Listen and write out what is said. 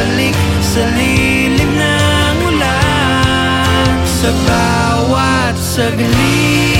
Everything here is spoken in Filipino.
bumabalik sa lilim ng ulan. Sa bawat saglit